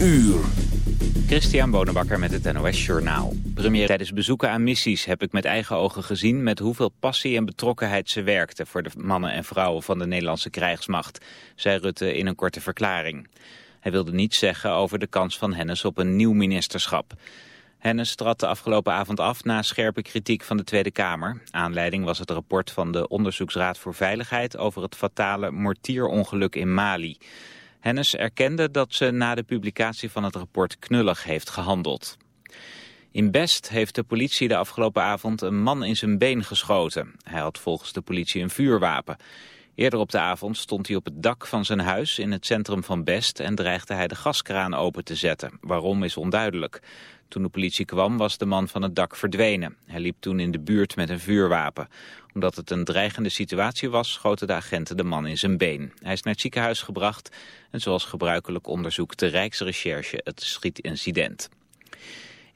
uur. Christian Bonenbakker met het NOS Journaal. Premier tijdens bezoeken aan missies heb ik met eigen ogen gezien... met hoeveel passie en betrokkenheid ze werkten... voor de mannen en vrouwen van de Nederlandse krijgsmacht... zei Rutte in een korte verklaring. Hij wilde niets zeggen over de kans van Hennis op een nieuw ministerschap. Hennis trad de afgelopen avond af na scherpe kritiek van de Tweede Kamer. Aanleiding was het rapport van de Onderzoeksraad voor Veiligheid... over het fatale mortierongeluk in Mali... Hennis erkende dat ze na de publicatie van het rapport knullig heeft gehandeld. In Best heeft de politie de afgelopen avond een man in zijn been geschoten. Hij had volgens de politie een vuurwapen. Eerder op de avond stond hij op het dak van zijn huis in het centrum van Best en dreigde hij de gaskraan open te zetten. Waarom is onduidelijk. Toen de politie kwam was de man van het dak verdwenen. Hij liep toen in de buurt met een vuurwapen. Omdat het een dreigende situatie was, schoten de agenten de man in zijn been. Hij is naar het ziekenhuis gebracht en zoals gebruikelijk onderzoekt de Rijksrecherche het schietincident.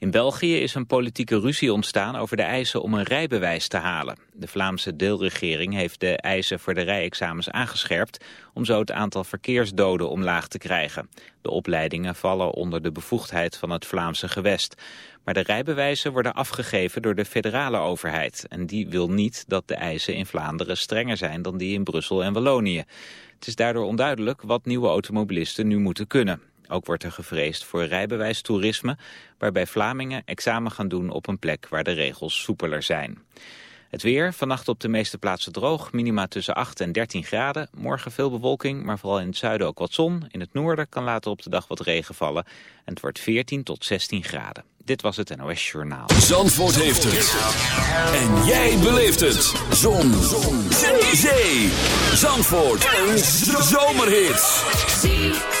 In België is een politieke ruzie ontstaan over de eisen om een rijbewijs te halen. De Vlaamse deelregering heeft de eisen voor de rijexamens aangescherpt... om zo het aantal verkeersdoden omlaag te krijgen. De opleidingen vallen onder de bevoegdheid van het Vlaamse gewest. Maar de rijbewijzen worden afgegeven door de federale overheid. En die wil niet dat de eisen in Vlaanderen strenger zijn dan die in Brussel en Wallonië. Het is daardoor onduidelijk wat nieuwe automobilisten nu moeten kunnen. Ook wordt er gevreesd voor rijbewijstoerisme, waarbij Vlamingen examen gaan doen op een plek waar de regels soepeler zijn. Het weer, vannacht op de meeste plaatsen droog, minima tussen 8 en 13 graden. Morgen veel bewolking, maar vooral in het zuiden ook wat zon. In het noorden kan later op de dag wat regen vallen. En het wordt 14 tot 16 graden. Dit was het NOS Journaal. Zandvoort heeft het. En jij beleeft het. Zon. zon. Zee. Zandvoort. Een zomerhit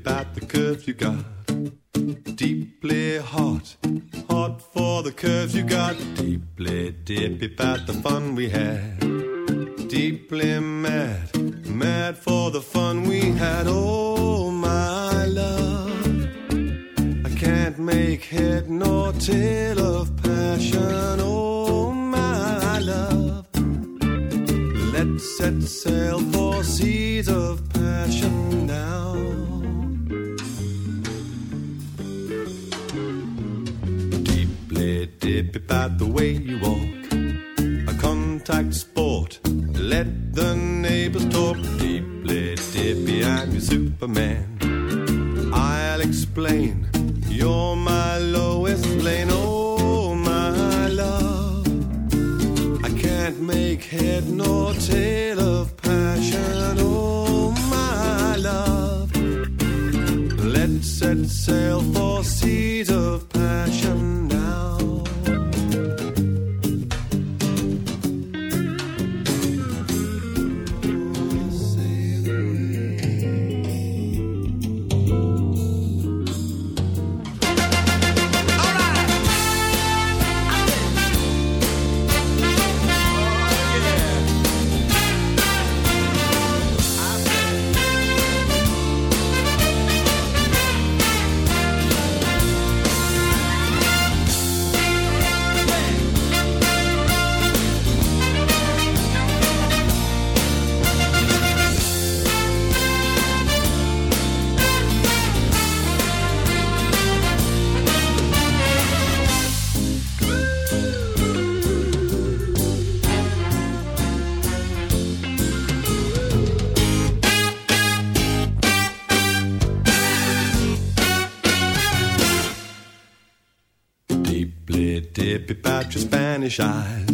About the curves you got. Your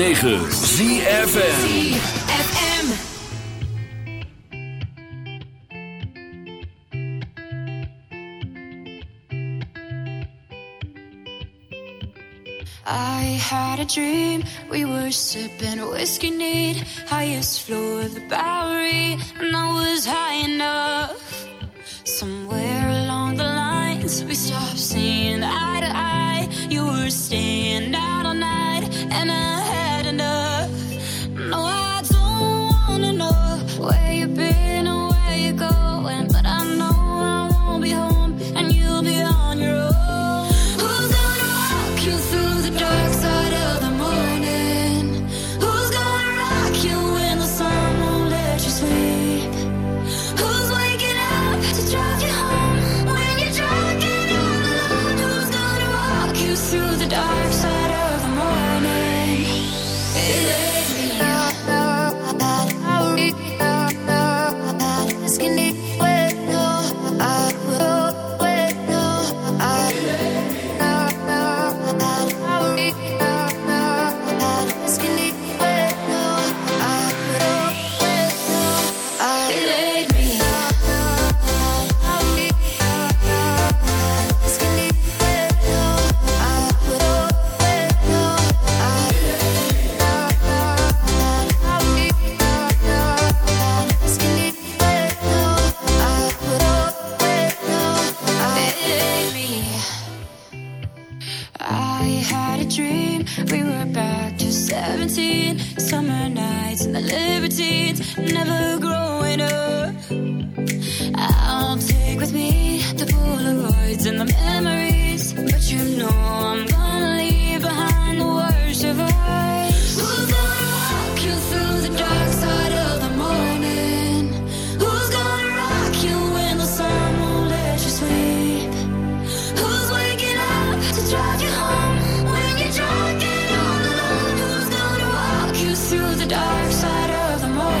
9. Through the dark side of the morning?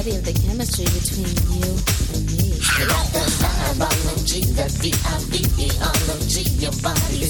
study of the chemistry between you and me. Like the biology, the V-I-V-E-ology, your body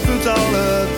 blijft het alles.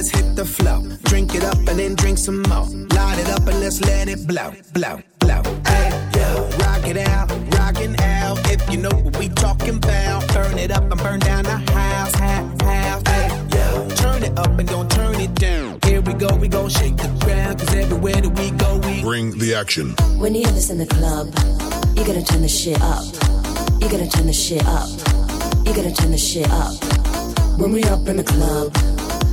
Let's hit the flow. Drink it up and then drink some more. Light it up and let's let it blow, blow, blow. Hey, yo. Rock it out, rockin' out. If you know what we talking about. Turn it up and burn down the house, house, house. Hey, yo. Turn it up and don't turn it down. Here we go, we gon' shake the ground. Cause everywhere that we go, we Bring the action. When you hear this in the club, you gotta turn the shit up. You gotta turn the shit up. You gotta turn the shit up. When we up in the club,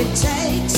it takes.